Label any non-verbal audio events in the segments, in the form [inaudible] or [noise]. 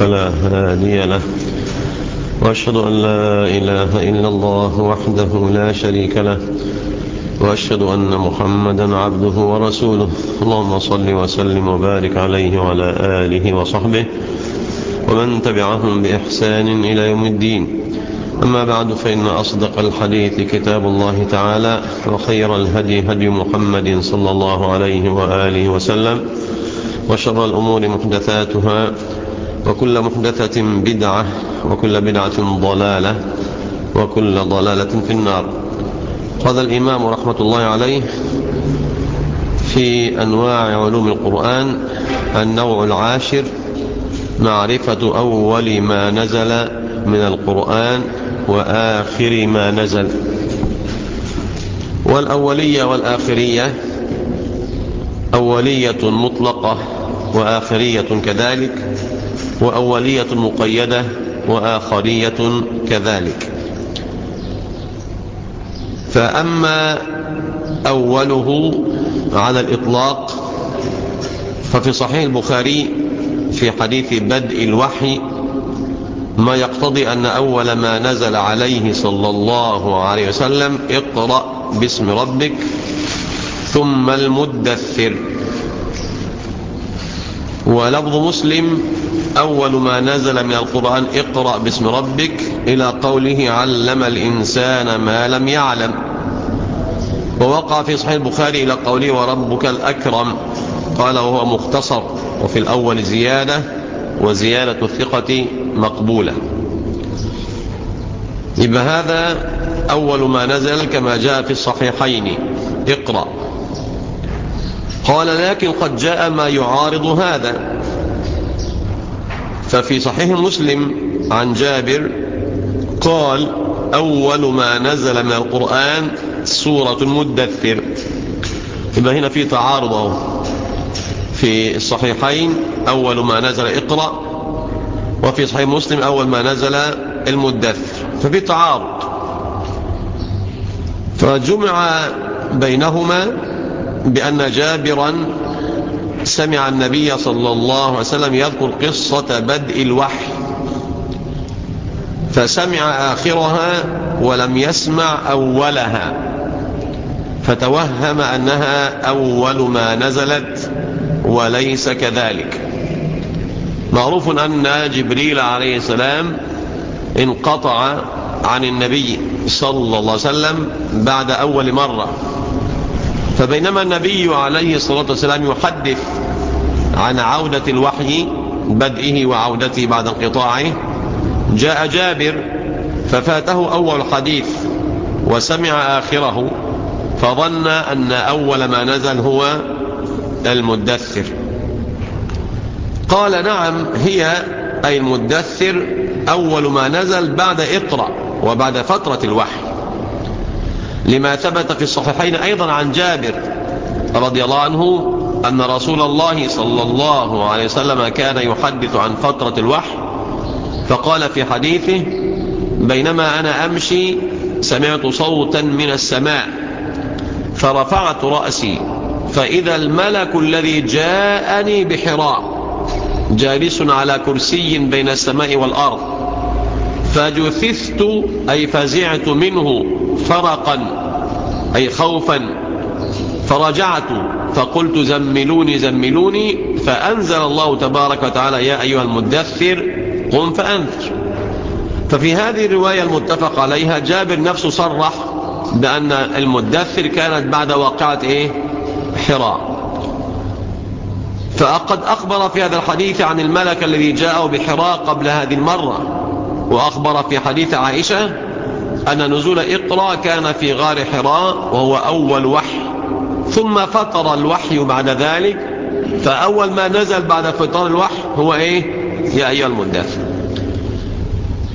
فلا هادي له. وأشهد أن لا إله إلا الله وحده لا شريك له. وأشهد أن محمدا عبده ورسوله. اللهم صل وسلم وبارك عليه وعلى آله وصحبه ومن تبعهم بإحسان إلى يوم الدين. أما بعد فإن أصدق الحديث كتاب الله تعالى وخير الهدي هدي محمد صلى الله عليه وآله وسلم وشر الأمور محدثاتها وكل محدثة بدعة وكل بدعة ضلالة وكل ضلالة في النار. قال الإمام رحمة الله عليه في أنواع علوم القرآن النوع العاشر معرفة أول ما نزل من القرآن وآخر ما نزل. والأولية والآخرية أولية مطلقة وآخرية كذلك. وأولية مقيدة وآخرية كذلك. فأما أوله على الإطلاق ففي صحيح البخاري في حديث بدء الوحي ما يقتضي أن أول ما نزل عليه صلى الله عليه وسلم اقرأ باسم ربك ثم المدثر. ولفظ مسلم أول ما نزل من القرآن اقرأ باسم ربك إلى قوله علم الإنسان ما لم يعلم. ووقع في صحيح البخاري إلى قوله وربك الأكرم. قال وهو مختصر وفي الأول زيادة وزيادة الثقة مقبولة. يبقى هذا أول ما نزل كما جاء في الصحيحين. اقرأ. قال لكن قد جاء ما يعارض هذا. ففي صحيح مسلم عن جابر قال أول ما نزل من القرآن سورة المدثر. يبقى هنا في تعارض في الصحيحين أول ما نزل اقرأ وفي صحيح مسلم أول ما نزل المدثر. ففي تعارض. فجمع بينهما بأن جابرا سمع النبي صلى الله عليه وسلم يذكر قصة بدء الوحي فسمع آخرها ولم يسمع أولها فتوهم أنها أول ما نزلت وليس كذلك. معروف أن جبريل عليه السلام انقطع عن النبي صلى الله عليه وسلم بعد أول مرة. فبينما النبي عليه الصلاة والسلام يحدث عن عودة الوحي بدئه وعودته بعد انقطاعه جاء جابر ففاته أول حديث وسمع آخره فظن أن أول ما نزل هو المدثر. قال نعم هي أي المدثر أول ما نزل بعد اقرأ وبعد فترة الوحي. لما ثبت في الصحيحين أيضا عن جابر رضي الله عنه أن رسول الله صلى الله عليه وسلم كان يحدث عن فترة الوحي فقال في حديثه بينما أنا أمشي سمعت صوتا من السماء فرفعت رأسي فإذا الملك الذي جاءني بحراء جالس على كرسي بين السماء والأرض فجثثت أي فزعت منه فرقا أي خوفا. فرجعت فقلت زملوني زملوني. فأنزل الله تبارك وتعالى يا أيها المدثر قم فأنذر. ففي هذه الرواية المتفق عليها جابر نفسه صرح بأن المدثر كانت بعد واقعة إيه؟ حراء. فقد أخبر في هذا الحديث عن الملك الذي جاءه بحراء قبل هذه المرة وأخبر في حديث عائشة أن نزول إقرأ كان في غار حراء وهو أول وحي ثم فطر الوحي بعد ذلك فأول ما نزل بعد فطار الوحي هو إيه؟ يا أيها المدثر.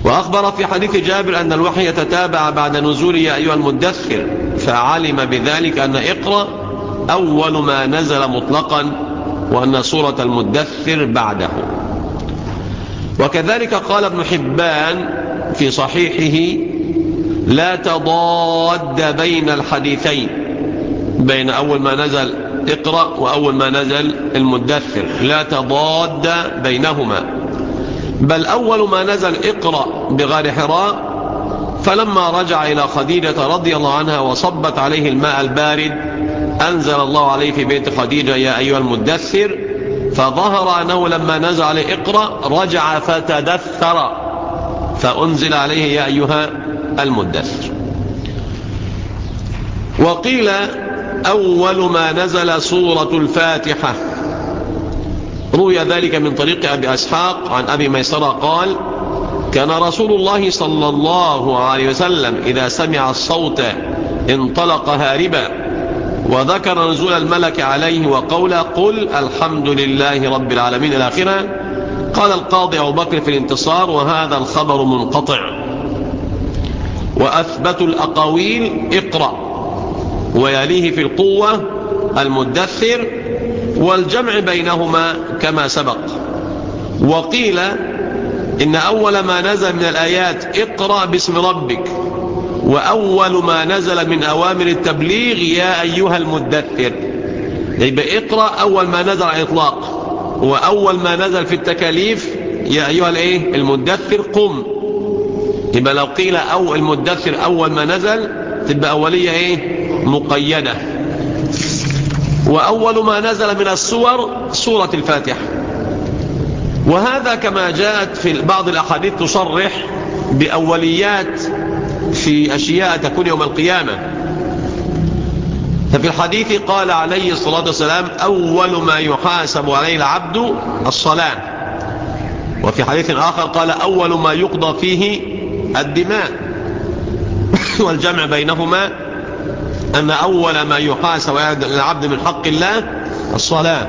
وأخبر في حديث جابر أن الوحي يتتابع بعد نزول يا أيها المدثر فعلم بذلك أن إقرأ أول ما نزل مطلقا وأن سورة المدثر بعده. وكذلك قال ابن حبان في صحيحه لا تضاد بين الحديثين بين أول ما نزل اقرأ وأول ما نزل المدثر لا تضاد بينهما. بل أول ما نزل اقرأ بغار حراء فلما رجع إلى خديجة رضي الله عنها وصبت عليه الماء البارد أنزل الله عليه في بيت خديجة يا أيها المدثر فظهر أنه لما نزل اقرأ رجع فتدثر فأنزل عليه يا أيها المدثر. وقيل أول ما نزل سورة الفاتحة. روي ذلك من طريق أبي أسحاق عن أبي ميسرة قال كان رسول الله صلى الله عليه وسلم إذا سمع الصوت انطلق هاربا وذكر نزول الملك عليه وقول قل الحمد لله رب العالمين. الآخرة قال القاضي أبو بكر في الانتصار وهذا الخبر منقطع. وأثبت الأقاويل اقرأ. ويليه في القوة المدثر والجمع بينهما كما سبق. وقيل إن أول ما نزل من الآيات اقرأ باسم ربك وأول ما نزل من أوامر التبليغ يا أيها المدثر. يبقى اقرأ أول ما نزل على إطلاق وأول ما نزل في التكاليف يا أيها الإيه؟ المدثر قم. يبقى لو قيل أو المدثر أول ما نزل تبقى أولية إيه؟ مقيدة. وأول ما نزل من السور سورة الفاتحة. وهذا كما جاءت في بعض الأحاديث تصرح بأوليات في أشياء تكون يوم القيامة. ففي الحديث قال عليه الصلاة والسلام أول ما يحاسب عليه العبد الصلاة. وفي حديث آخر قال أول ما يقضى فيه الدماء. [laughs] والجمع بينهما أن أول ما يحاسب العبد من حق الله الصلاة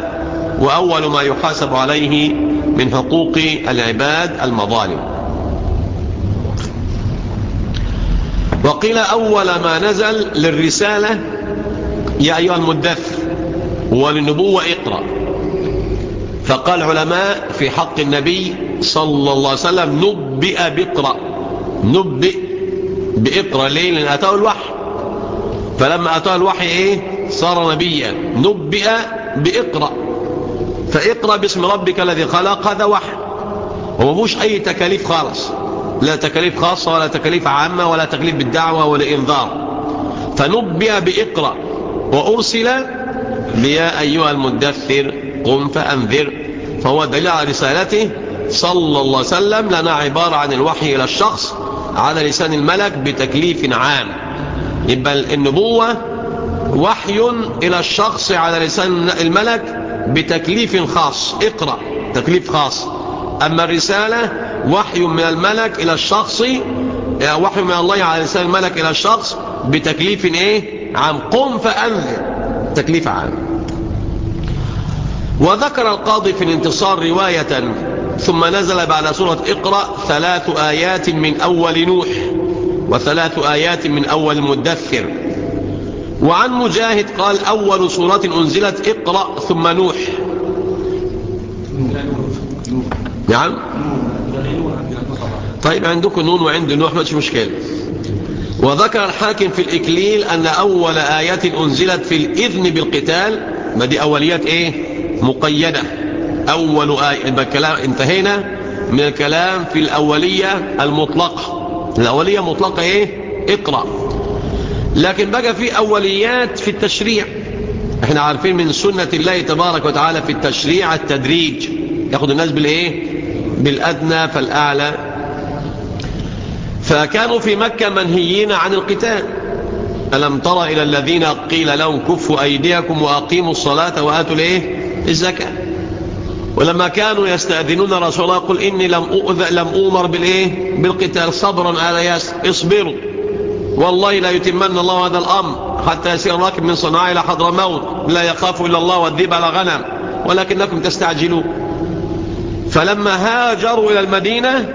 وأول ما يحاسب عليه من حقوق العباد المظالم. وقيل أول ما نزل للرسالة يا أيها المدثر وللنبوة اقرأ. فقال علماء في حق النبي صلى الله عليه وسلم نبئ بقرأ. نبئ بإقرأ ليه لأن أتاه الوحي. فلما أتاه الوحي إيه؟ صار نبيا. نبئ بإقرأ. فإقرأ باسم ربك الذي خلق هذا وحي. ومفوش أي تكاليف خالص. لا تكاليف خاصة ولا تكاليف عامة ولا تكليف بالدعوة ولا إنذار فنبئ بإقرأ. وأرسل بيا أيها المدثر قم فأنذر. فهو دليل على رسالته صلى الله عليه وسلم لنا عبارة عن الوحي إلى الشخص. على لسان الملك بتكليف عام. يبقى النبوة وحي إلى الشخص على لسان الملك بتكليف خاص. اقرأ تكليف خاص. أما الرسالة وحي من الملك إلى الشخص وحي من الله على لسان الملك إلى الشخص بتكليف إيه؟ عام. قم فأنذر. تكليف عام. وذكر القاضي في الانتصار رواية ثم نزل بعد سورة اقرأ ثلاث آيات من أول نوح وثلاث آيات من أول مدثر. وعن مجاهد قال أول سورة أنزلت اقرأ ثم نوح. نعم. طيب عندكم نون وعند نوح ما مشكلة. وذكر الحاكم في الإكليل أن أول آيات أنزلت في الإذن بالقتال. ما دي أوليات إيه؟ مقيدة. أول آية انتهينا من الكلام في الأولية المطلقة. الأولية مطلقة إيه؟ اقرأ. لكن بقى في أوليات في التشريع. إحنا عارفين من سنة الله تبارك وتعالى في التشريع التدريج. ياخد الناس بالإيه؟ بالأدنى فالأعلى. فكانوا في مكة منهيين عن القتال. ألم تر إلى الذين قيل لهم كفوا أيديكم وأقيموا الصلاة وآتوا الإيه؟ الزكاة. ولما كانوا يستأذنون رسول الله قل إني لم, أؤذ لم أؤمر بالإيه؟ بالقتال. صبرا على ياس. اصبروا. والله لا يتمن الله هذا الأمر. حتى يسير الراكب من صنعاء إلى حضر موت لا يخاف إلا الله والذيب على غنم. ولكنكم تستعجلون. فلما هاجروا إلى المدينة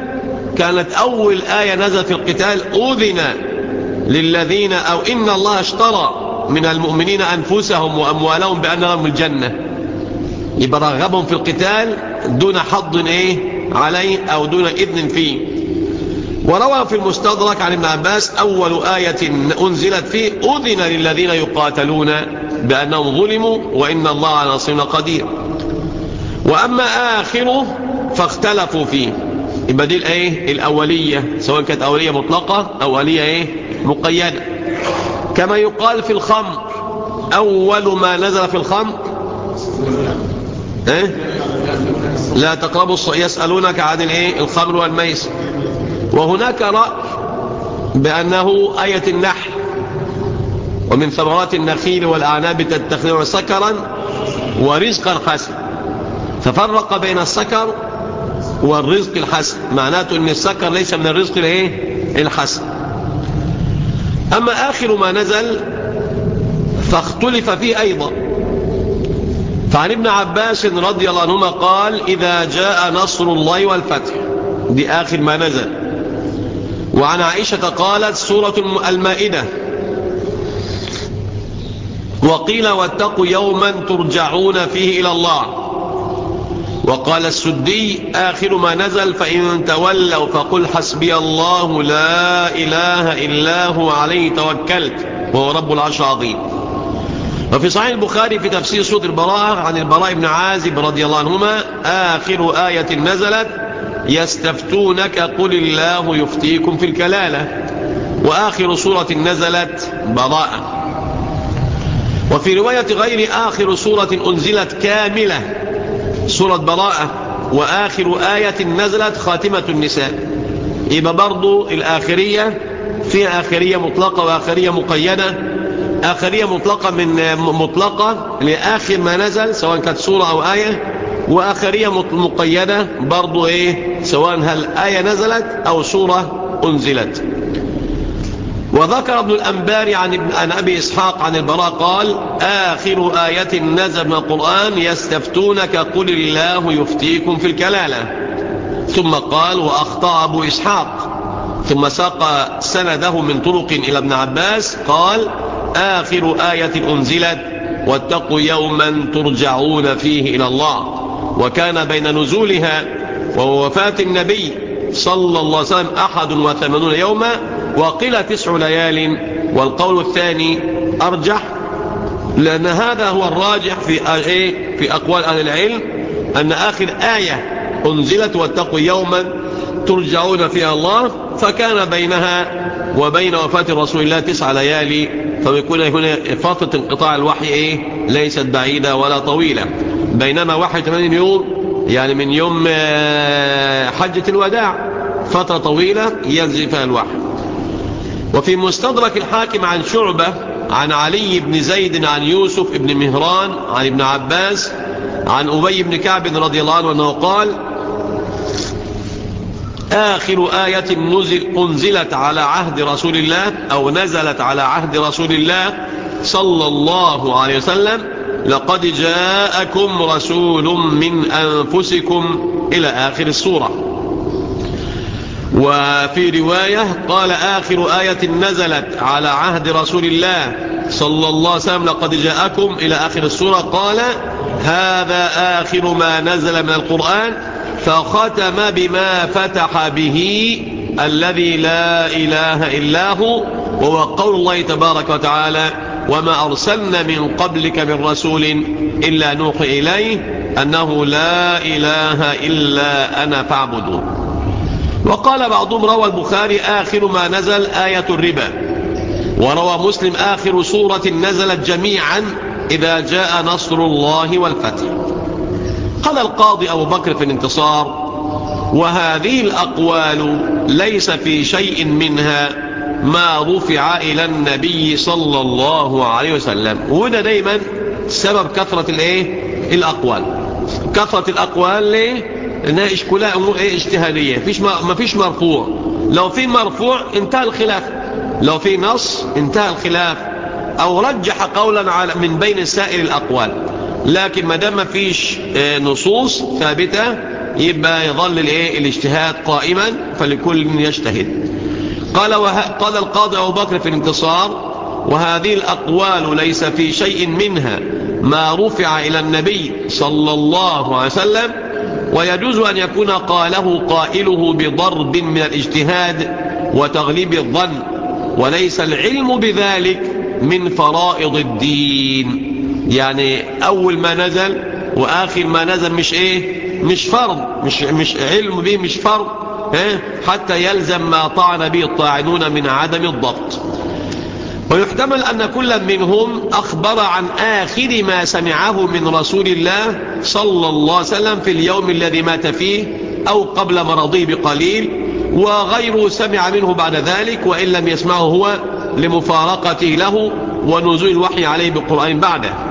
كانت أول آية نزلت في القتال أذن للذين أو إن الله اشترى من المؤمنين أنفسهم وأموالهم بأن لهم الجنة. يبقى رغبهم في القتال دون حظ إيه؟ عليه أو دون إذن فيه. وروى في المستدرك عن ابن عباس أول آية أنزلت فيه أذن للذين يقاتلون بأنهم ظلموا وإن الله على نصرنا قدير. وأما آخره فاختلفوا فيه. يبقى دي الإيه؟ الأولية سواء كانت أولية مطلقة أو أولية إيه؟ مقيدة. كما يقال في الخمر أول ما نزل في الخمر إيه؟ لا تقربوا الص... يسألونك عن الإيه؟ الخمر والميسر وهناك رأي بأنه آية النحل ومن ثمرات النخيل والأعناب تتخذون سكرا ورزقا حسنا. ففرق بين السكر والرزق الحسن. معناته إن السكر ليس من الرزق الإيه؟ الحسن. أما آخر ما نزل فاختلف فيه أيضا. فعن ابن عباس رضي الله عنهما قال إذا جاء نصر الله والفتح. دي آخر ما نزل. وعن عائشة قالت سورة المائدة وقيل واتقوا يوما ترجعون فيه إلى الله. وقال السدي آخر ما نزل فإن تولوا فقل حسبي الله لا إله إلا هو عليه توكلت وهو رب العرش العظيم. وفي صحيح البخاري في تفسير سورة البراءة عن البراء بن عازب رضي الله عنهما آخر آية نزلت يستفتونك قل الله يفتيكم في الكلالة. وآخر سورة نزلت براءة. وفي رواية غير آخر سورة أنزلت كاملة سورة براءة. وآخر آية نزلت خاتمة النساء. يبقى برضو الآخرية في آخرية مطلقة وآخرية مقيدة. آخرية مطلقة من مطلقة لآخر ما نزل سواء كانت سورة أو آية. وآخرية مقيدة برضو إيه سواء هل آية نزلت أو سورة أنزلت. وذكر ابن الأنبار عن, ابن عن أبي إسحاق عن البراء قال آخر آية نزل من القرآن يستفتونك قل الله يفتيكم في الكلالة. ثم قال وأخطأ أبو إسحاق. ثم ساق سنده من طرق إلى ابن عباس قال آخر آية أنزلت واتقوا يوما ترجعون فيه إلى الله. وكان بين نزولها ووفاة النبي صلى الله عليه وسلم أحد وثمانون يوما وقيل تسع ليال. والقول الثاني أرجح لأن هذا هو الراجح في في أقوال أهل العلم أن آخر آية أنزلت واتقوا يوما ترجعون فيها الله. فكان بينها وبين وفاة رسول الله تسع ليالي فبيكون هنا فترة انقطاع الوحي إيه؟ ليست بعيدة ولا طويلة. بينما 81 يوم يعني من يوم حجة الوداع فترة طويلة ينزل فيها الوحي. وفي مستدرك الحاكم عن شعبة عن علي بن زيد عن يوسف بن مهران عن ابن عباس عن أبي بن كعب رضي الله عنه قال آخر آية نزل أنزلت على عهد رسول الله أو نزلت على عهد رسول الله صلى الله عليه وسلم لقد جاءكم رسول من أنفسكم إلى آخر السورة. وفي رواية قال آخر آية نزلت على عهد رسول الله صلى الله عليه وسلم لقد جاءكم إلى آخر السورة قال هذا آخر ما نزل من القرآن فختم بما فتح به الذي لا إله إلا هو وهو قول الله تبارك وتعالى وما أرسلنا من قبلك من رسول إلا نوحي إليه أنه لا إله إلا أنا فاعبدون. وقال بعضهم روى البخاري آخر ما نزل آية الربا وروى مسلم آخر سورة نزلت جميعا إذا جاء نصر الله والفتح. قال القاضي أبو بكر في الانتصار وهذه الأقوال ليس في شيء منها ما رفع إلى النبي صلى الله عليه وسلم. وده دايما سبب كثرة الإيه؟ الأقوال. كثرة الأقوال ليه؟ انها كلها أمور إيه؟ اجتهادية. فيش ما فيش مرفوع. لو في مرفوع انتهى الخلاف. لو في نص انتهى الخلاف. أو رجح قولا على من بين سائر الأقوال. لكن ما دام ما فيش نصوص ثابتة يبقى يظل الايه الاجتهاد قائما فلكل يجتهد قال. قال القاضي أبو بكر في الانتصار وهذه الأقوال ليس في شيء منها ما رفع إلى النبي صلى الله عليه وسلم ويجوز أن يكون قاله قائله بضرب من الاجتهاد وتغليب الظن وليس العلم بذلك من فرائض الدين يعني أول ما نزل وآخر ما نزل مش إيه؟ مش فرض مش, مش علم به مش فرض حتى يلزم ما طعن به الطاعنون من عدم الضبط. ويحتمل أن كل منهم أخبر عن آخر ما سمعه من رسول الله صلى الله عليه وسلم في اليوم الذي مات فيه أو قبل مرضه بقليل وغيره سمع منه بعد ذلك وإن لم يسمعه هو لمفارقته له ونزول الوحي عليه بالقرآن بعده.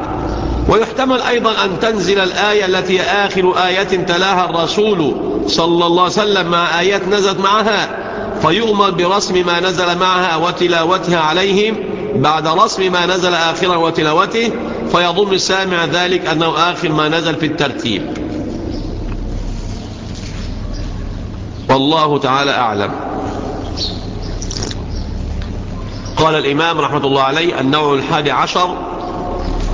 ويحتمل أيضا أن تنزل الآية التي آخر آية تلاها الرسول صلى الله عليه وسلم مع آيات نزلت معها. فيؤمر برسم ما نزل معها وتلاوتها عليهم. بعد رسم ما نزل آخرا وتلاوته فيظن السامع ذلك أنه آخر ما نزل في الترتيب. والله تعالى أعلم. قال الإمام رحمة الله عليه النوع الحادي عشر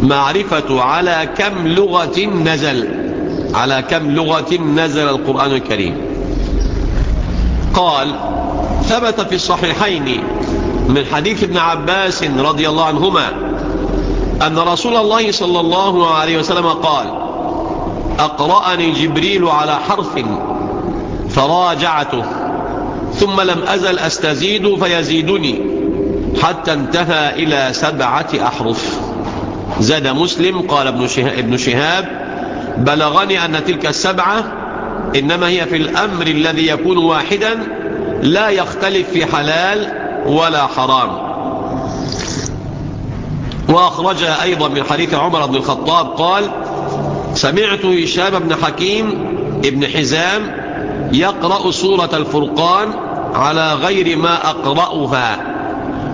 معرفة على كم لغة نزل على كم لغة نزل القرآن الكريم. قال ثبت في الصحيحين من حديث ابن عباس رضي الله عنهما أن رسول الله صلى الله عليه وسلم قال أقرأني جبريل على حرف فراجعته ثم لم أزل أستزيد فيزيدني حتى انتهى إلى سبعة أحرف. زاد مسلم قال ابن شهاب, ابن شهاب بلغني أن تلك السبعة إنما هي في الأمر الذي يكون واحدا لا يختلف في حلال ولا حرام. وأخرجها أيضا من حديث عمر بن الخطاب قال سمعت هشام بن حكيم ابن حزام يقرأ سورة الفرقان على غير ما أقرأها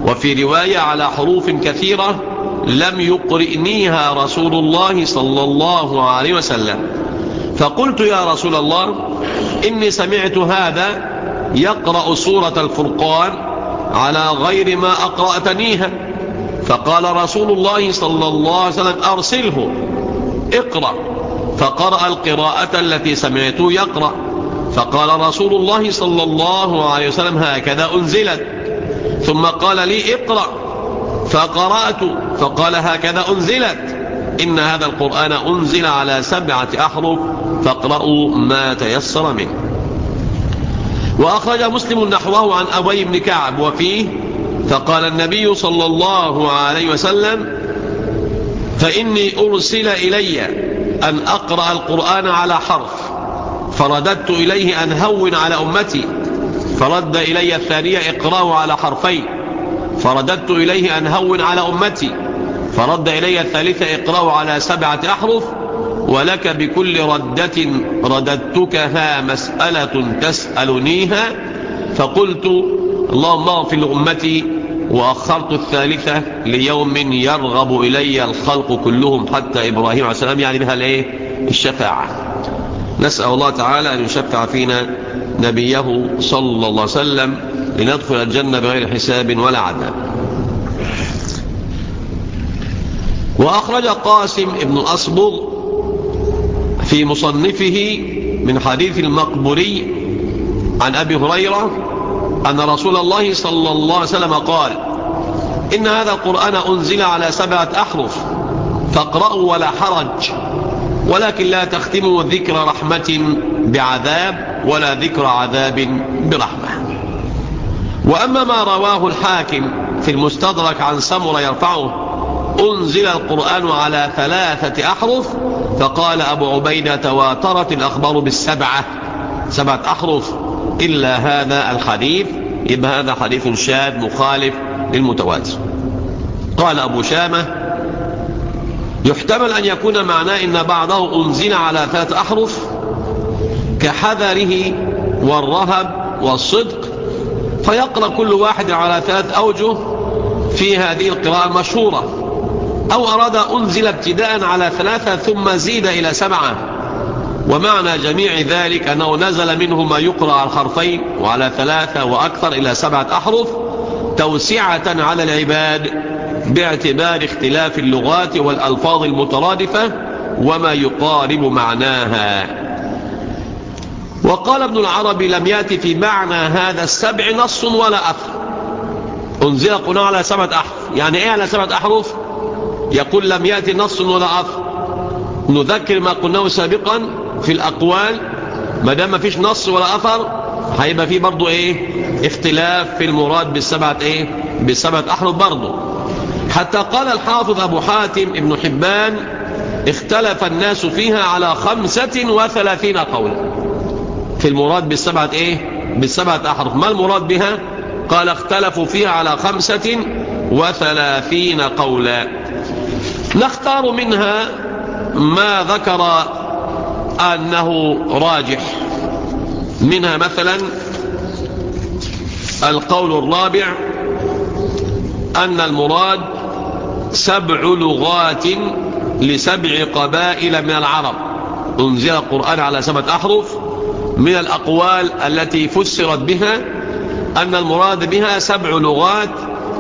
وفي رواية على حروف كثيرة لم يقرئنيها رسول الله صلى الله عليه وسلم. فقلت يا رسول الله إني سمعت هذا يقرأ سورة الفرقان على غير ما أقرأتنيها. فقال رسول الله صلى الله عليه وسلم أرسله اقرأ. فقرأ القراءة التي سمعته يقرأ. فقال رسول الله صلى الله عليه وسلم هكذا أنزلت. ثم قال لي اقرأ. فقرأت. فقال هكذا أنزلت. إن هذا القرآن أنزل على سبعة أحرف فاقرأوا ما تيسر منه. وأخرج مسلم نحوه عن أبي بن كعب وفيه فقال النبي صلى الله عليه وسلم فإني أرسل إلي أن أقرأ القرآن على حرف. فرددت إليه أن هون على أمتي. فرد إلي الثانية إقراه على حرفين. فرددت إليه أن هون على أمتي. فرد إلي الثالثة إقراه على سبعة أحرف ولك بكل ردة رددتكها مسألة تسألنيها فقلت اللهم اغفر لأمتي وأخرت الثالثة ليوم يرغب إلي الخلق كلهم حتى إبراهيم عليه السلام يعني بها الإيه؟ الشفاعة. نسأل الله تعالى أن يشفع فينا نبيه صلى الله عليه وسلم لندخل الجنة بغير حساب ولا عذاب. وأخرج قاسم ابن الأصبغ في مصنفه من حديث المقبري عن أبي هريرة أن رسول الله صلى الله عليه وسلم قال إن هذا القرآن أنزل على سبعة أحرف فاقرأوا ولا حرج ولكن لا تختموا ذكر رحمة بعذاب ولا ذكر عذاب برحمة. وأما ما رواه الحاكم في المستدرك عن سمر يرفعه أنزل القرآن على ثلاثة أحرف فقال أبو عبيدة تواترت الأخبار بالسبعة. سبعة أحرف. إلا هذا الحديث. يبقى هذا حديث شاذ مخالف للمتواتر. قال أبو شامة يحتمل أن يكون معناه إن بعضه أنزل على ثلاث أحرف كحذره والرهب والصدق فيقرأ كل واحد على ثلاث أوجه في هذه القراءة المشهورة. أو أراد أنزل ابتداء على ثلاثة ثم زيد إلى سبعة. ومعنى جميع ذلك أنه نزل منه ما يقرأ على الحرفين وعلى ثلاثة وأكثر إلى سبعة أحرف توسعة على العباد باعتبار اختلاف اللغات والألفاظ المترادفة وما يقارب معناها. وقال ابن العربي لم يأتي في معنى هذا السبع نص ولا أثر. أنزل قناع على سبعة أحرف. يعني إيه على سبعة أحرف؟ يقول لم يأتي نص ولا أثر نذكر ما قلناه سابقا في الأقوال. ما دام ما فيش نص ولا أثر هيبقى فيه برضو إيه؟ اختلاف في المراد بالسبعة إيه؟ بالسبعة أحرف برضو. حتى قال الحافظ أبو حاتم ابن حبان اختلف الناس فيها على خمسة وثلاثين قولا. في المراد بالسبعة إيه؟ بالسبعة أحرف. ما المراد بها؟ قال اختلفوا فيها على خمسة وثلاثين قولا. نختار منها ما ذكر أنه راجح. منها مثلا القول الرابع أن المراد سبع لغات لسبع قبائل من العرب. أنزل القرآن على سبعة أحرف من الأقوال التي فسرت بها أن المراد بها سبع لغات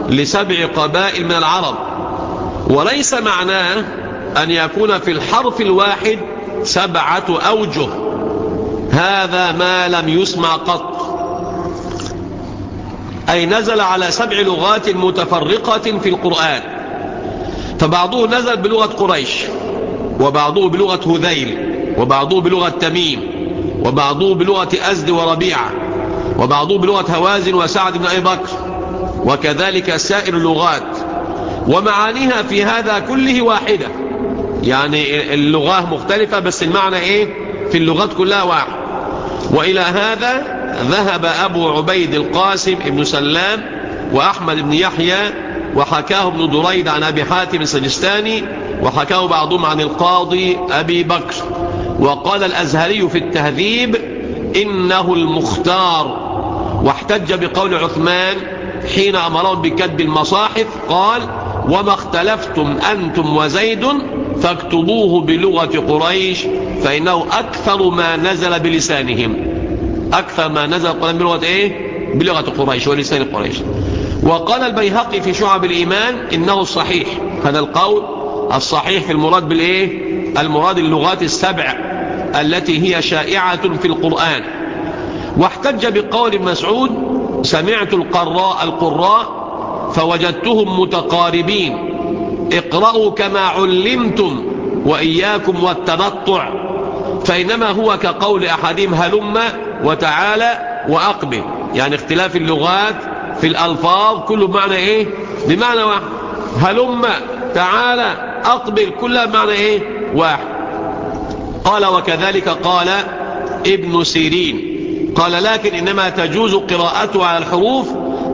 لسبع قبائل من العرب. وليس معناه أن يكون في الحرف الواحد سبعة أوجه. هذا ما لم يسمع قط. أي نزل على سبع لغات متفرقة في القرآن. فبعضه نزل بلغة قريش وبعضه بلغة هذيل وبعضه بلغة تميم وبعضه بلغة أزد وربيعة وبعضه بلغة هوازن وسعد بن أبي بكر وكذلك سائر اللغات. ومعانيها في هذا كله واحدة. يعني اللغة مختلفة بس المعنى إيه؟ في اللغات كلها واحد. وإلى هذا ذهب أبو عبيد القاسم ابن سلام وأحمد بن يحيى وحكاه ابن دريد عن أبي حاتم السجستاني وحكاه بعضهم عن القاضي أبي بكر. وقال الأزهري في التهذيب إنه المختار. واحتج بقول عثمان حين أمرهم بكتب المصاحف قال وما اختلفتم أنتم وزيد فاكتبوه بلغة قريش فإنه أكثر ما نزل بلسانهم أكثر ما نزل القرآن بلغة إيه؟ بلغة قريش ولسان قريش وقال البيهقي في شعب الإيمان إنه الصحيح هذا القول الصحيح في المراد بالإيه؟ المراد اللغات السبع التي هي شائعة في القرآن واحتج بقول مسعود سمعت القراء القراء فوجدتهم متقاربين. اقرأوا كما علمتم وإياكم والتنطع فإنما هو كقول أحدهم هلم وتعالى وأقبل. يعني اختلاف اللغات في الألفاظ كله بمعنى إيه؟ بمعنى واحد. هلم تعالى أقبل كلها بمعنى إيه؟ واحد. قال وكذلك قال ابن سيرين. قال لكن إنما تجوز قراءته على الحروف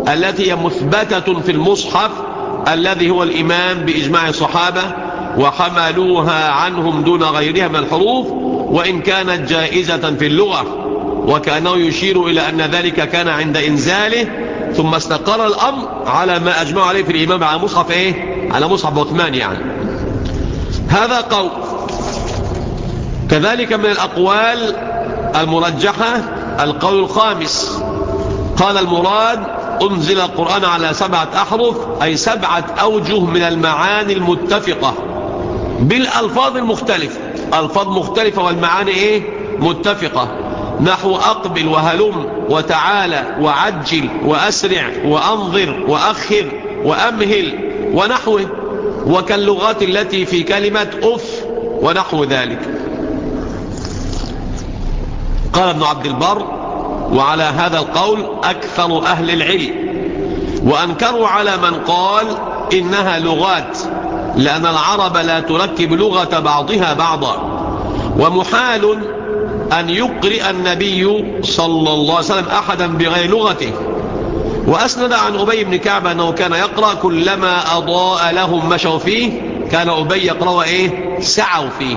التي هي مثبتة في المصحف الذي هو الإمام بإجماع الصحابة وحملوها عنهم دون غيرها من الحروف وإن كانت جائزة في اللغة وكأنه يشير إلى أن ذلك كان عند إنزاله ثم استقر الأمر على ما أجمع عليه في الإمام على مصحف إيه؟ على مصحف عثمان يعني. هذا قول. كذلك من الأقوال المرجحة القول الخامس. قال المراد أنزل القرآن على سبعة أحرف أي سبعة أوجه من المعاني المتفقة. بالألفاظ المختلفة. ألفاظ مختلفة والمعاني إيه؟ متفقة. نحو أقبل وهلم وتعالى وعجل وأسرع وأنظر وأخر وأمهل ونحوه وكاللغات التي في كلمة أف ونحو ذلك. قال ابن عبد البر وعلى هذا القول أكثر أهل العلم. وأنكروا على من قال إنها لغات لأن العرب لا تركب لغة بعضها بعضا. ومحال أن يقرئ النبي صلى الله عليه وسلم أحدا بغير لغته. وأسند عن أبي بن كعب أنه كان يقرأ كلما أضاء لهم مشوا فيه. كان أبي يقرأ إيه؟ سعوا فيه.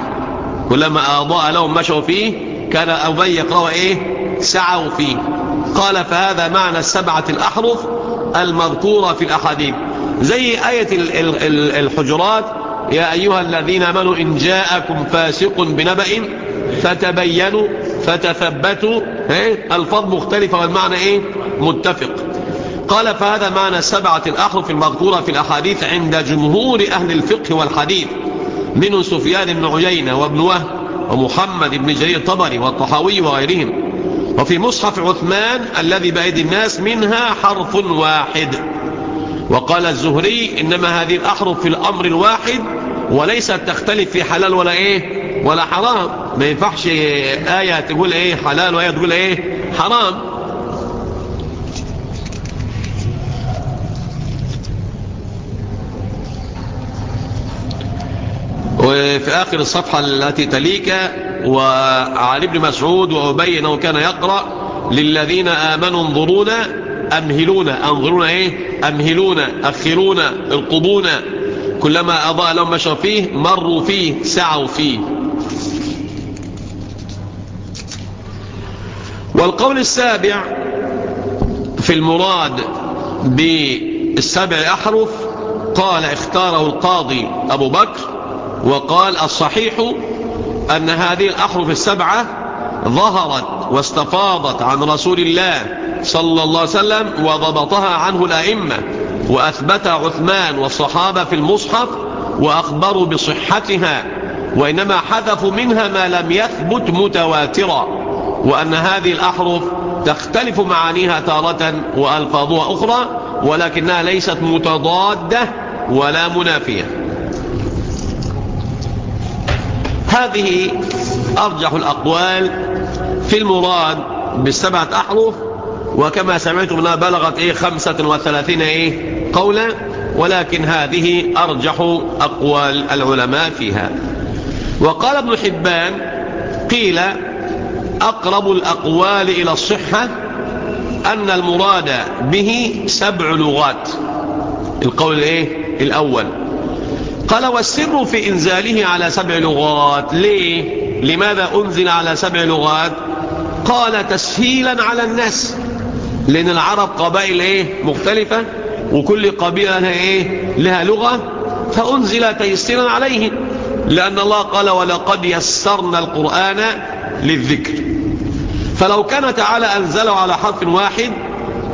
كلما أضاء لهم مشوا فيه كان أبي يقرأ إيه؟ سعوا فيه. قال فهذا معنى السبعة الأحرف المذكورة في الأحاديث. زي آية الحجرات. يا أيها الذين آمنوا إن جاءكم فاسق بنبأ فتبينوا فتثبتوا. الفظ مختلفة والمعنى إيه؟ متفق. قال فهذا معنى السبعة الأحرف المذكورة في الأحاديث عند جمهور أهل الفقه والحديث. من سفيان بن عيينة وابن وهب ومحمد بن جرير الطبري والطحاوي وغيرهم. وفي مصحف عثمان الذي بأيدي الناس منها حرف واحد. وقال الزهري إنما هذه الأحرف في الأمر الواحد وليست تختلف في حلال ولا إيه ولا حرام. ما ينفعش آية تقول إيه حلال وآية تقول إيه حرام. وفي آخر الصفحة التي تليك وعن ابن مسعود وأبي أنه كان يقرأ للذين آمنوا انظرونا أمهلونا أنظرونا إيه؟ أمهلونا أخرونا ارقبونا كلما أضاء لهم مشوا فيه مروا فيه سعوا فيه. والقول السابع في المراد بالسبع أحرف قال اختاره القاضي أبو بكر وقال الصحيح أن هذه الأحرف السبعة ظهرت واستفاضت عن رسول الله صلى الله عليه وسلم وضبطها عنه الأئمة وأثبت عثمان والصحابة في المصحف وأخبروا بصحتها وإنما حذفوا منها ما لم يثبت متواترا وأن هذه الأحرف تختلف معانيها تارة وألفاظها أخرى ولكنها ليست متضادة ولا منافية. هذه أرجح الأقوال في المراد بالسبعة أحرف وكما سمعتم أنها بلغت إيه خمسة وثلاثين إيه قولا ولكن هذه أرجح أقوال العلماء فيها. وقال ابن حبان قيل أقرب الأقوال إلى الصحة أن المراد به سبع لغات. القول الإيه الأول. قال والسر في إنزاله على سبع لغات. ليه؟ لماذا أنزل على سبع لغات؟ قال تسهيلا على الناس. لأن العرب قبائل إيه؟ مختلفة. وكل قبيلة لها إيه؟ لها لغة. فأنزل تيسيرا عليهم لأن الله قال ولقد يسرنا القرآن للذكر. فلو كان تعالى أنزله على حرف واحد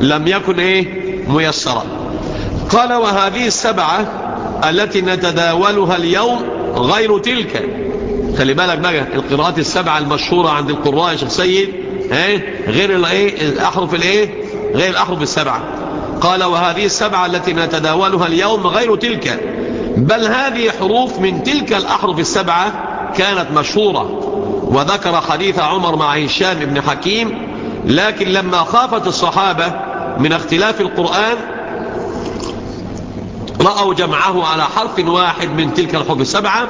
لم يكن إيه؟ ميسرا. قال وهذه السبعة التي نتداولها اليوم غير تلك. خلي بالك بقى القراءات السبعة المشهورة عند القراء يا شيخ سيد إيه غير الايه الأحرف الايه غير الأحرف السبعة. قال وهذه السبعة التي نتداولها اليوم غير تلك. بل هذه حروف من تلك الأحرف السبعة كانت مشهورة. وذكر حديث عمر مع هشام بن حكيم لكن لما خافت الصحابة من اختلاف القرآن رأوا جمعه على حرف واحد من تلك الحروف السبعة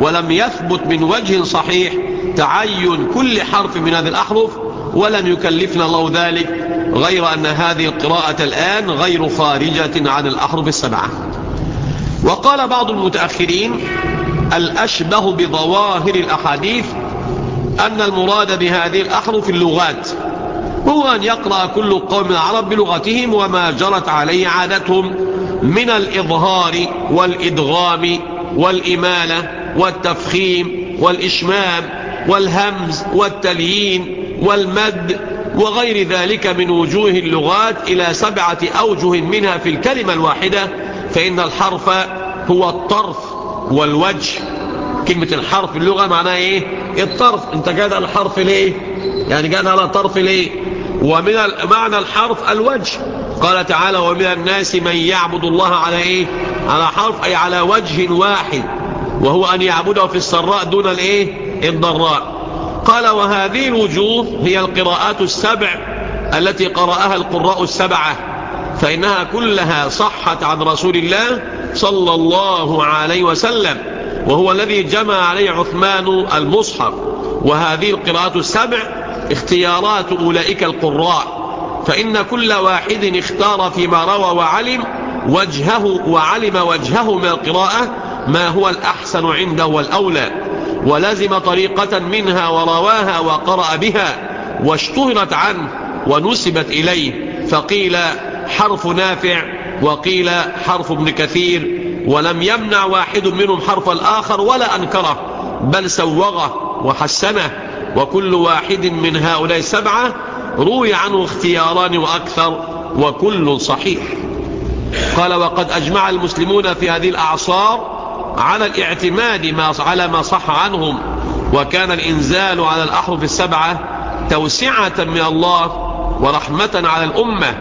ولم يثبت من وجه صحيح تعين كل حرف من هذه الأحرف ولم يكلفنا الله ذلك غير أن هذه القراءة الآن غير خارجة عن الأحرف السبعة. وقال بعض المتأخرين الأشبه بظواهر الأحاديث أن المراد بهذه الأحرف اللغات هو أن يقرأ كل قوم العرب بلغتهم وما جرت عليه عادتهم. من الإظهار والإدغام والإمالة والتفخيم والإشمام والهمز والتليين والمد وغير ذلك من وجوه اللغات إلى سبعة أوجه منها في الكلمة الواحدة فإن الحرف هو الطرف والوجه. كلمة الحرف في اللغة معناها إيه؟ الطرف. أنت على الحرف ليه؟ يعني قاعد على طرف ليه؟ ومن معنى الحرف الوجه. قال تعالى ومن الناس من يعبد الله على إيه؟ على حرف أي على وجه واحد وهو أن يعبده في السراء دون الإيه؟ الضراء. قال وهذه الوجوه هي القراءات السبع التي قرأها القراء السبعة فإنها كلها صحت عن رسول الله صلى الله عليه وسلم وهو الذي جمع عليه عثمان المصحف. وهذه القراءات السبع اختيارات أولئك القراء فإن كل واحد اختار فيما روى وعلم وجهه وعلم وجهه من القراءة ما هو الأحسن عنده والأولى. ولزم طريقة منها ورواها وقرأ بها واشتهرت عنه ونسبت إليه. فقيل حرف نافع وقيل حرف ابن كثير. ولم يمنع واحد منهم حرف الآخر ولا أنكره بل سوغه وحسنه. وكل واحد من هؤلاء السبعة روي عنه اختياران وأكثر وكل صحيح. قال وقد أجمع المسلمون في هذه الأعصار على الاعتماد ما على ما صح عنهم وكان الإنزال على الأحرف السبعة توسعة من الله ورحمة على الأمة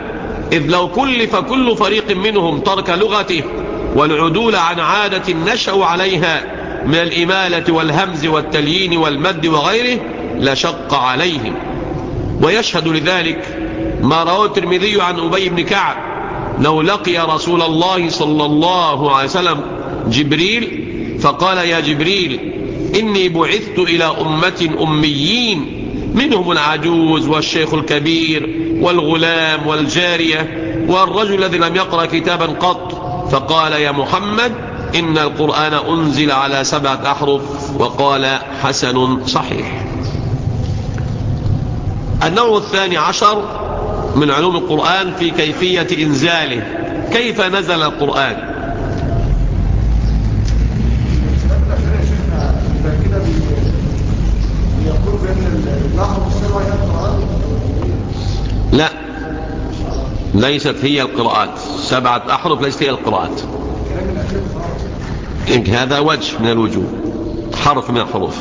إذ لو كلف كل فريق منهم ترك لغته والعدول عن عادة نشأوا عليها من الإمالة والهمز والتليين والمد وغيره لشق عليهم. ويشهد لذلك ما رواه الترمذي عن أبي بن كعب لو لقي رسول الله صلى الله عليه وسلم جبريل فقال يا جبريل إني بعثت إلى أمة أميين منهم العجوز والشيخ الكبير والغلام والجارية والرجل الذي لم يقرأ كتابا قط. فقال يا محمد إن القرآن أنزل على سبعة أحرف وقال حسن صحيح. النوع الثاني عشر من علوم القرآن في كيفية إنزاله. كيف نزل القرآن؟ لا. ليست هي القراءات. سبعة أحرف ليست هي القراءات. هذا وجه من الوجوه. حرف من الحروف.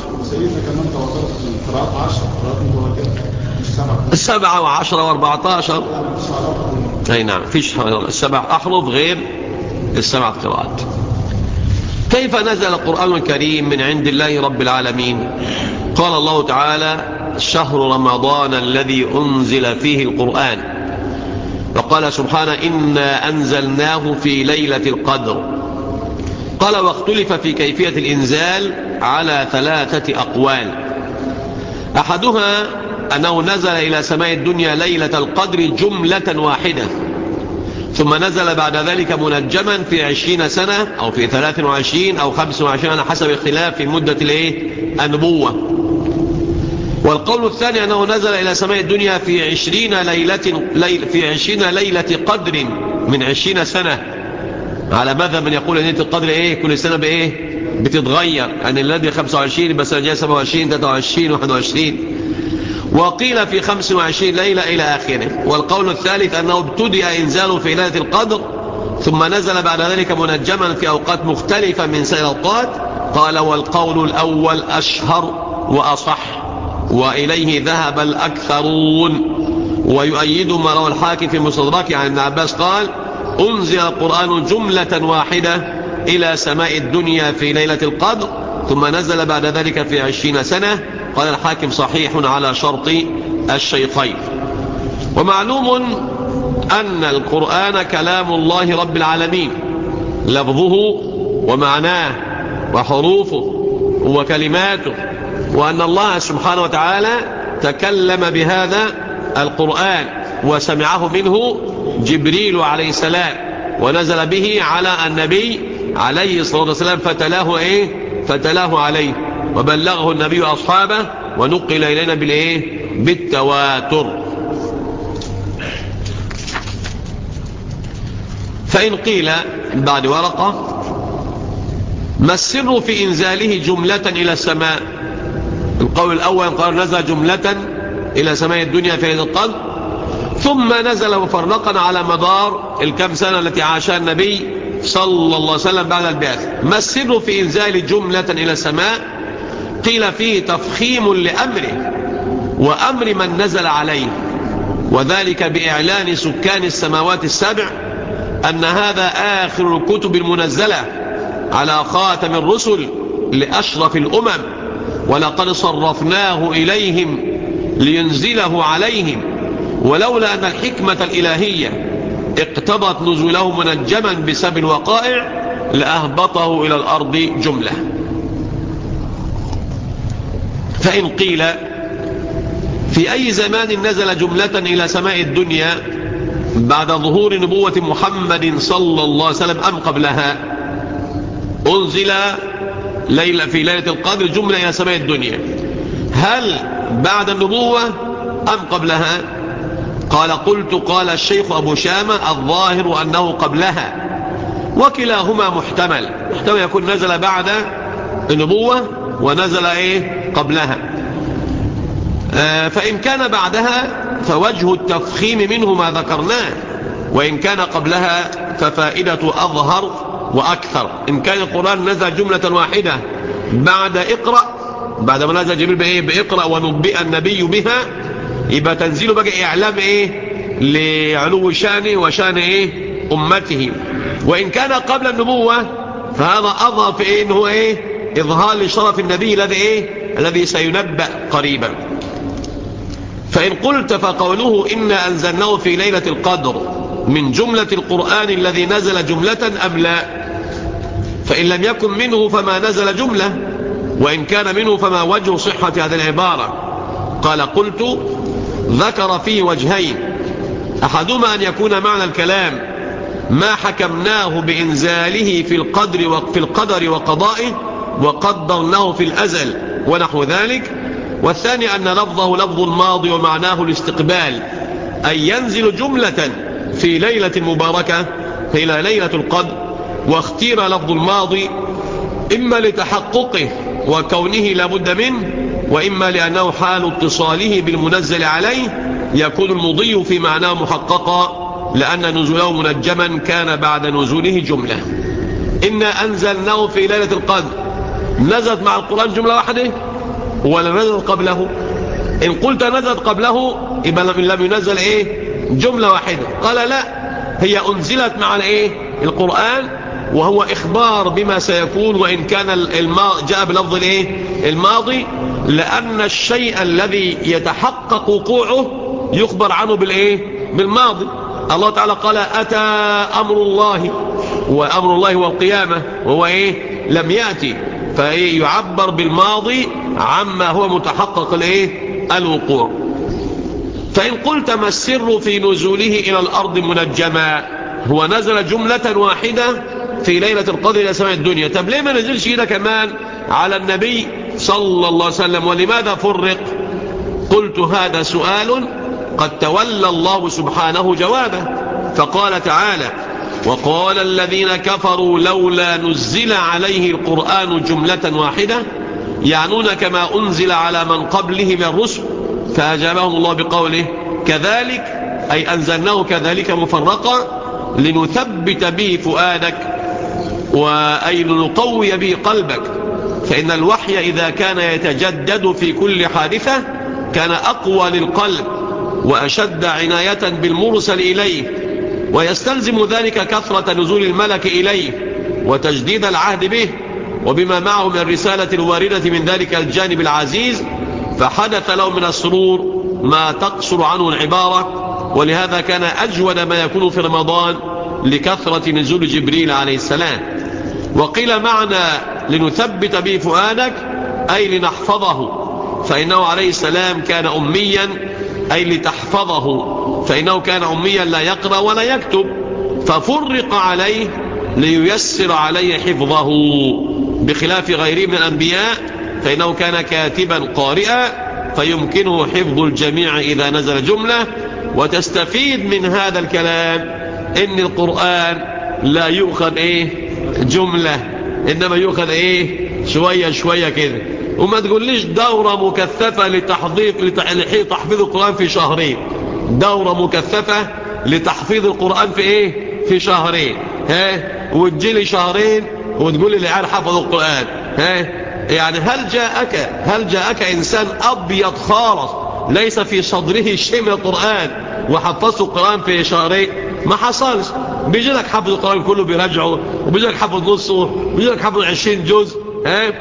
السبعة وعشرة واربعة عشر أي نعم فيش السبع. أحرف غير السبع قراءات. كيف نزل القرآن الكريم من عند الله رب العالمين؟ قال الله تعالى شهر رمضان الذي أنزل فيه القرآن. وقال سبحانه إنا أنزلناه في ليلة القدر. قال واختلف في كيفية الإنزال على ثلاثة أقوال. أحدها أنه نزل إلى سماء الدنيا ليلة القدر جملة واحدة. ثم نزل بعد ذلك منجما في عشرين سنة أو في ثلاث وعشرين أو خمس وعشرين على حسب اختلاف في مدة النبوة. والقول الثاني أنه نزل إلى سماء الدنيا في عشرين ليلة, ليل في عشرين ليلة قدر من عشرين سنة. على ماذا من يقول أن القدر إيه؟ كل سنة بإيه؟ بتتغير. يعني الذي 25 بس جاء 27 23 21 وقيل في 25 ليلة إلى آخره. والقول الثالث أنه ابتدأ إنزاله في ليلة القدر ثم نزل بعد ذلك منجما في أوقات مختلفة من سائر الأوقات قال والقول الأول أشهر وأصح وإليه ذهب الأكثرون. ويؤيد ما روى الحاكم في مصدرك عن ابن عباس قال أنزل القرآن جملة واحدة إلى سماء الدنيا في ليلة القدر ثم نزل بعد ذلك في عشرين سنة. قال الحاكم صحيح على شرط الشيخين. ومعلوم أن القرآن كلام الله رب العالمين لفظه ومعناه وحروفه وكلماته وأن الله سبحانه وتعالى تكلم بهذا القرآن وسمعه منه جبريل عليه السلام ونزل به على النبي عليه الصلاة والسلام فتلاه إيه؟ فتلاه عليه. وبلغه النبي أصحابه ونقل إلينا بالإيه؟ بالتواتر. فإن قيل بعد ورقة ما السر في إنزاله جملة إلى السماء؟ القول الأول قال نزل جملة إلى سماء الدنيا في هذا القلب ثم نزل مفرقا على مدار الكم سنة التي عاشها النبي صلى الله عليه وسلم بعد البعث. ما السر في إنزال جملة إلى السماء؟ قيل فيه تفخيم لأمره وأمر من نزل عليه وذلك بإعلان سكان السماوات السبع أن هذا آخر الكتب المنزلة على خاتم الرسل لأشرف الأمم ولقد صرفناه إليهم لينزله عليهم ولولا أن الحكمة الإلهية اقتضت نزوله منجما بسبب الوقائع لأهبطه إلى الأرض جملة. فإن قيل في أي زمان نزل جملة إلى سماء الدنيا بعد ظهور نبوة محمد صلى الله عليه وسلم أم قبلها؟ أنزل ليلة في ليلة القدر جملة إلى سماء الدنيا. هل بعد النبوة أم قبلها؟ قال قلت قال الشيخ أبو شامة الظاهر أنه قبلها. وكلاهما محتمل. محتمل يكون نزل بعد النبوة ونزل إيه؟ قبلها. آه فإن كان بعدها فوجه التفخيم منه ما ذكرناه. وإن كان قبلها ففائدة أظهر وأكثر. إن كان القرآن نزل جملة واحدة بعد اقرأ بعد ما نزل جبريل بإيه؟ بإقرأ ونبئ النبي بها يبقى تنزيله بقى إعلام إيه؟ لعلو شأنه وشأن إيه؟ أمته. وإن كان قبل النبوة فهذا أضاف إيه؟ إنه إيه؟ إظهار لشرف النبي الذي إيه؟ الذي سينبأ قريبا. فإن قلت فقوله إنا أنزلناه في ليلة القدر من جملة القرآن الذي نزل جملة أم لا؟ فإن لم يكن منه فما نزل جملة وإن كان منه فما وجه صحة هذه العبارة. قال قلت ذكر فيه وجهين أحدهما أن يكون معنى الكلام ما حكمناه بإنزاله في القدر وفي القدر وقضائه وقدرناه في الأزل ونحو ذلك. والثاني أن لفظه لفظ الماضي ومعناه الاستقبال أي ينزل جملة في ليلة مباركة إلى ليلة القدر واختير لفظ الماضي إما لتحققه وكونه لابد منه وإما لأنه حال اتصاله بالمنزل عليه يكون المضي في معناه محققا لأن نزوله منجما كان بعد نزوله جملة. إنا أنزلناه في ليلة القدر. نزلت مع القرآن جملة واحدة؟ ولا نزلت قبله. إن قلت نزلت قبله يبقى لم ينزل إيه؟ جملة واحدة. قال لا هي أنزلت مع الإيه القرآن وهو إخبار بما سيكون وإن كان جاء بلفظ الإيه؟ الماضي لأن الشيء الذي يتحقق وقوعه يخبر عنه بالإيه؟ بالماضي. الله تعالى قال أتى أمر الله وأمر الله هو القيامة وهو إيه؟ لم يأتي. فيعبر بالماضي عما هو متحقق الإيه الوقوع. فإن قلت ما السر في نزوله إلى الأرض منجما هو نزل جملة واحدة في ليلة القدر إلى سماء الدنيا. طب ليه ما نزلش كده كمان على النبي صلى الله عليه وسلم؟ ولماذا فرق؟ قلت هذا سؤال قد تولى الله سبحانه جوابه. فقال تعالى وقال الذين كفروا لولا نزل عليه القرآن جملة واحدة يعنون كما أنزل على من قبله من الرسل فأجابهم الله بقوله كذلك أي أنزلناه كذلك مفرقا لنثبت به فؤادك وأي لنقوي به قلبك. فإن الوحي إذا كان يتجدد في كل حادثة كان أقوى للقلب وأشد عناية بالمرسل إليه. ويستلزم ذلك كثرة نزول الملك إليه وتجديد العهد به. وبما معه من الرسالة الواردة من ذلك الجانب العزيز فحدث له من السرور ما تقصر عنه العبارة. ولهذا كان أجود ما يكون في رمضان لكثرة نزول جبريل عليه السلام. وقيل معنى لنثبت به فؤادك أي لنحفظه. فإنه عليه السلام كان أميا أي لتحفظه. فإنه كان أميا لا يقرأ ولا يكتب. ففرق عليه لييسر عليه حفظه. بخلاف غيره من الأنبياء فإنه كان كاتبا قارئا فيمكنه حفظ الجميع إذا نزل جملة. وتستفيد من هذا الكلام إن القرآن لا يؤخذ إيه؟ جملة. إنما يؤخذ إيه؟ شوية شوية كده. وما تقوليش دورة مكثفة لتحضيف لتحفيظ القرآن في شهرين. دورة مكثفة لتحفيظ القرآن في إيه؟ في شهرين. ها؟ وتجيلي شهرين وتقول لي العيال حفظوا القرآن. ها؟ يعني هل جاءك هل جاءك إنسان أبيض خالص ليس في صدره شيء من القرآن وحفظت القرآن في شهرين؟ ما حصلش. بيجي لك حفظ القرآن كله بيراجعه وبيجي لك حفظ نصه وبيجي لك حفظ 20 جزء. ها؟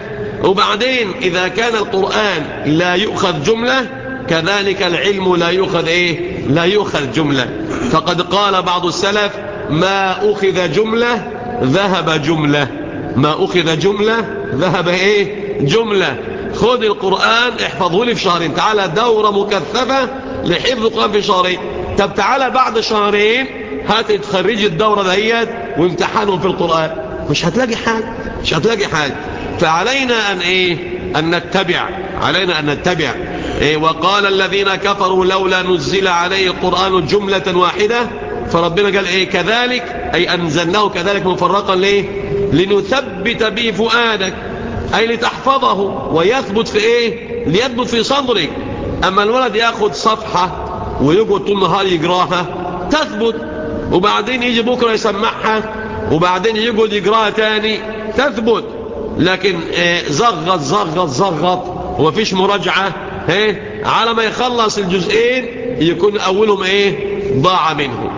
وبعدين إذا كان القرآن لا يؤخذ جملة كذلك العلم لا يؤخذ إيه؟ لا يؤخذ جملة. فقد قال بعض السلف ما أخذ جملة ذهب جملة. ما أخذ جملة ذهب إيه؟ جملة. خذ القرآن احفظه لي في شهرين. تعالى دورة مكثفة لحفظ القرآن في شهرين. طب تعالى بعد شهرين هات تخرج الدورة دهيت وامتحانهم في القرآن. مش هتلاقي حاجة مش هتلاقي حاجة. فعلينا أن إيه؟ أن نتبع علينا أن نتبع. وقال الذين كفروا لولا نزل عليه القرآن جملة واحدة فربنا قال إيه كذلك أي أنزلناه كذلك مفرقا ليه؟ لنثبت به فؤادك أي لتحفظه ويثبت في إيه؟ ليثبت في صدرك. أما الولد يأخذ صفحة ويقعد طول النهار يقراها تثبت. وبعدين يجي بكرة يسمعها وبعدين يقعد يقراها تاني تثبت. لكن إيه زغط زغط زغط ومفيش مراجعة. إيه؟ على ما يخلص الجزئين يكون أولهم إيه؟ ضاع منه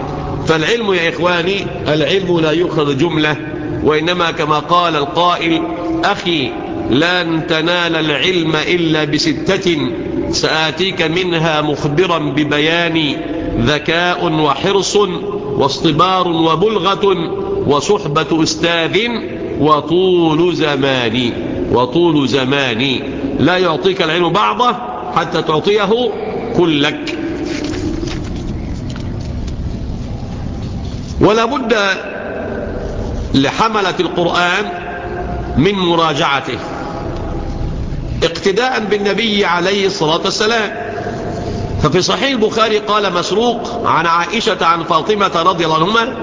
فالعلم يا إخواني العلم لا يؤخذ جملة وإنما كما قال القائل أخي لن تنال العلم إلا بستة سآتيك منها مخبرا ببيان ذكاء وحرص واصطبار وبلغة وصحبة أستاذ وطول زماني وطول زماني. لا يعطيك العلم بعضه حتى تعطيه كلك. ولا بد لحملة القرآن من مراجعته اقتداء بالنبي عليه الصلاة والسلام. ففي صحيح البخاري قال مسروق عن عائشة عن فاطمة رضي الله عنهما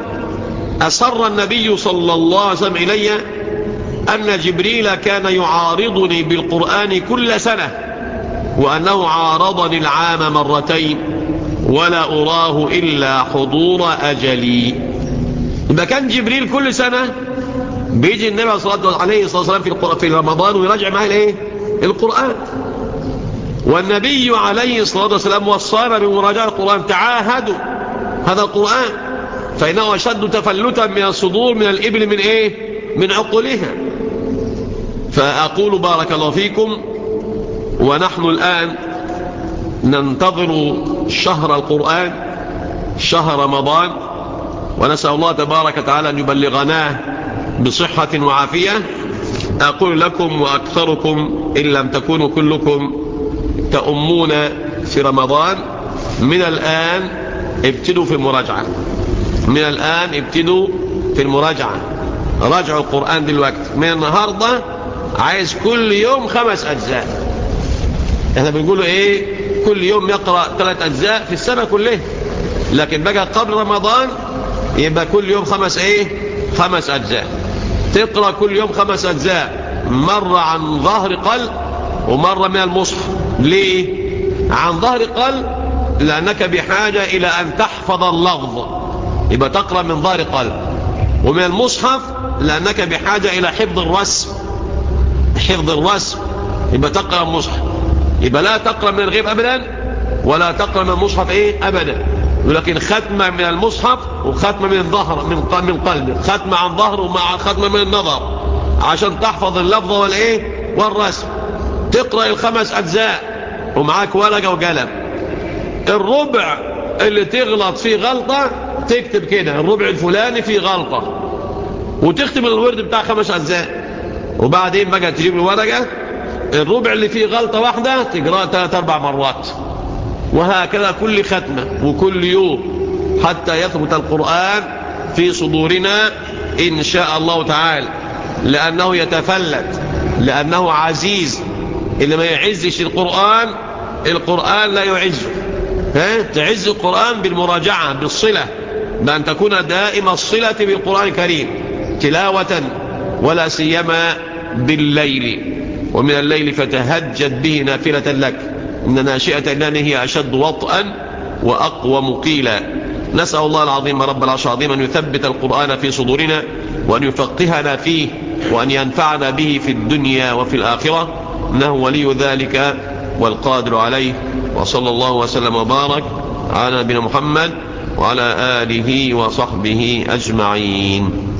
أسر النبي صلى الله عليه وسلم إلي أن جبريل كان يعارضني بالقرآن كل سنة. وأنه عارضني العام مرتين ولا أراه إلا حضور أجلي. إذا كان جبريل كل سنة بيجي النبي صلى الله عليه وسلم في في رمضان ويراجع معه الإيه؟ القرآن. والنبي عليه الصلاة والسلام وصانا بمراجعة القرآن تعاهدوا هذا القرآن فإنه أشد تفلتا من الصدور من الإبل من إيه؟ من عقلها. فأقول بارك الله فيكم ونحن الآن ننتظر شهر القرآن شهر رمضان ونسأل الله تبارك وتعالى أن يبلغناه بصحة وعافية. أقول لكم وأكثركم إن لم تكونوا كلكم تأمون في رمضان. من الآن ابتدوا في المراجعة. من الآن ابتدوا في المراجعة. راجعوا القرآن دلوقتي. من النهاردة عايز كل يوم خمس أجزاء. إحنا بنقولوا إيه؟ كل يوم يقرأ ثلاث أجزاء في السنة كلها. لكن بقى قبل رمضان يبقى كل يوم خمس إيه؟ خمس أجزاء. تقرأ كل يوم خمس أجزاء. مرة عن ظهر قلب ومرة من المصحف. ليه؟ عن ظهر قلب لأنك بحاجة إلى أن تحفظ اللفظ. يبقى تقرأ من ظهر قلب. ومن المصحف لأنك بحاجة إلى حفظ الرسم. حفظ الرسم. يبقى تقرأ المصحف. يبقى لا تقرأ من الغيب أبدا ولا تقرأ من المصحف إيه؟ أبدا. ولكن ختمة من المصحف وختمة من الظهر من من قلبك ختمة عن ظهر ومع ختمة من النظر عشان تحفظ اللفظ والإيه؟ والرسم. تقرأ الخمس أجزاء ومعاك ورقة وقلم. الربع اللي تغلط فيه غلطة تكتب كده الربع الفلاني فيه غلطة. وتختم الورد بتاع خمس أجزاء. وبعدين بقى تجيب الورقة الربع اللي فيه غلطة واحدة تقرأ ثلاث أربع مرات. وهكذا كل ختمة وكل يوم حتى يثبت القرآن في صدورنا إن شاء الله تعالى. لأنه يتفلت لأنه عزيز. اللي ما يعزش القرآن القرآن لا يعزه. ها؟ تعز القرآن بالمراجعة بالصلة. بأن تكون دائم الصلة بالقرآن الكريم تلاوة ولا سيما بالليل. ومن الليل فتهجد به نافلة لك. إن ناشئة الليل هي أشد وطئا وأقوى مقيلا. نسأل الله العظيم رب العرش العظيم أن يثبت القرآن في صدورنا وأن يفقهنا فيه وأن ينفعنا به في الدنيا وفي الآخرة. إنه ولي ذلك والقادر عليه. وصلى الله وسلم وبارك على نبينا محمد وعلى آله وصحبه أجمعين.